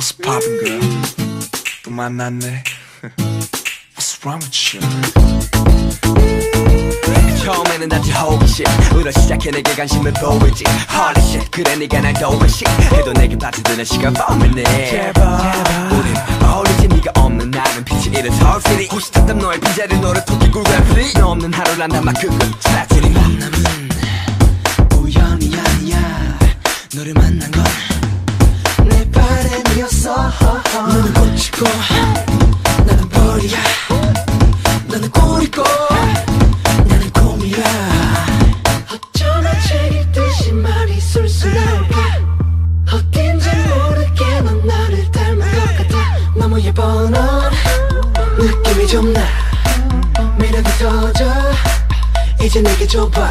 What's poppin' girl? 또 만났네. What's wrong with you? 처음에는 단지 호기심 으로 시작해 내게 관심을 보이지. Holy shit 그래 네가 날 도와시 해도 내게 빠져드는 시간 범이네. 제발. 우린 어울리지 네가 없는 나는 빛이 이른 서울 시리 호시탐탐 너의 빈자리 너를 토끼 굴간 프리 너 없는 하루란 남아 그건 스트레스리. 만남은 나는 벌이야. 너는 꿀이고 나는 곰이야. 어쩌나 책일 듯이 말이 술술 나올까 어딘지 모르게 넌 나를 닮은 것 같아. 너무 예뻐 넌. 느낌이 좀나. 매력이 터져. 이제 내게 줘봐.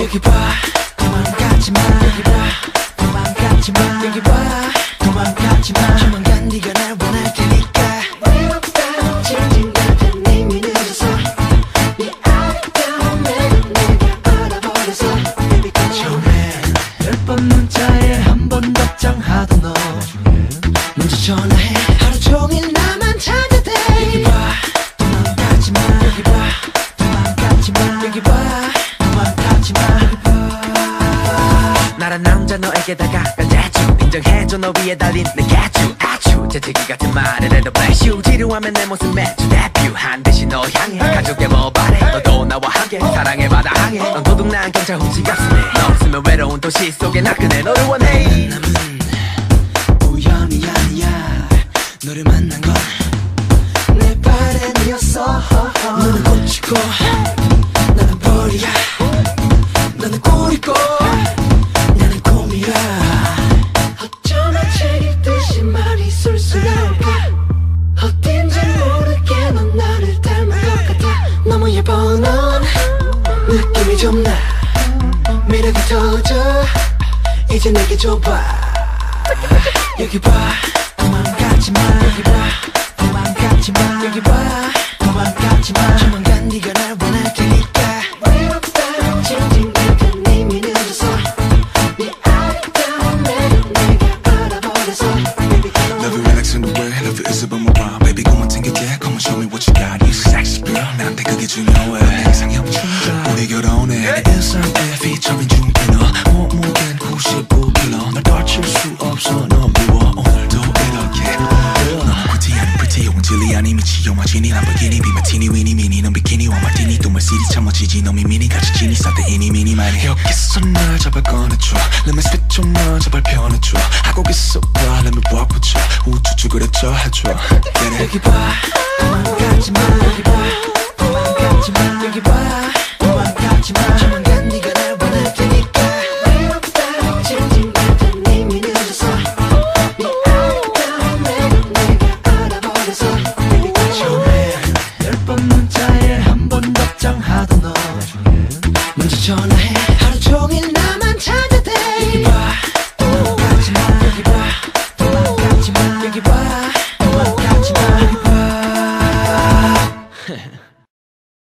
여기 봐. 도망가지 마. 여기 봐. 도망가지 마. 여기 봐. 도망가지 마. 조만간 네가 날 봐 나란 남자 너에게 다가간 대충 인정해줘 너 위에 달린 내 개추 아추 재채기 같은 말을 해도 you. 지루하면 내 모습 매주 데뷔 한 듯이 너 향해. 가족의 뭐 바래? 너도 나와 함께. 사랑의 바다 항해. 넌 도둑난 경찰 훔치 가슴에 너 없으면 외로운 도시 속에 나그네 너를 원해. 남은 우연이 아니야. 너를 만난 건 내 바람이었어. 너는 꽃이고 나는 벌이야 나올까 어딘지 모르게 넌 나를 닮은 것 같아. 너무 예뻐 넌. 느낌이 좀나. 매력이 터져. 이제 내게 줘봐. 여기 봐. 도망가지 마. 여기 봐. 도망가지 마. 여기 봐. 도망가지 마 그게 중요해. 내 이상형 충전, 우리 결혼해. 내 일상에 featuring 중인어. 몸무게는 95kg. 널 다칠 수 없어, 넌 미워. 오늘도 이렇게. 넌 pretty 아닌 pretty, 용은 진리 아닌 미치. 영화 지니, 람보르기니, 비마티니, 위니, 미니. 넌 비키니와 마티니, 또 멀시리 참 멋지지. 너 미미니, 같이 지니, 싸대 이니, 미니, 마니. 여기서 날 잡아 꺼내줘. Let me spit 좀만 제발 편해줘. 하고 있어 봐, let me walk with you. 우쭈쭈 그랬죠, 해줘. Get it? 여기 봐 도망가지마. 여기 봐. 도망가지마. 조만간 네가 날 원할 테니까. 외롭다 질질 같은 네 미녀져서. 네. 아름다운 매력 내가 알아버려서 처음에 열번 문자에 한 번 답장하던 너. 네. 먼저 전화해. 하루 종일 나만 찾아대. 여기 봐. 도망가지마. 여기 봐.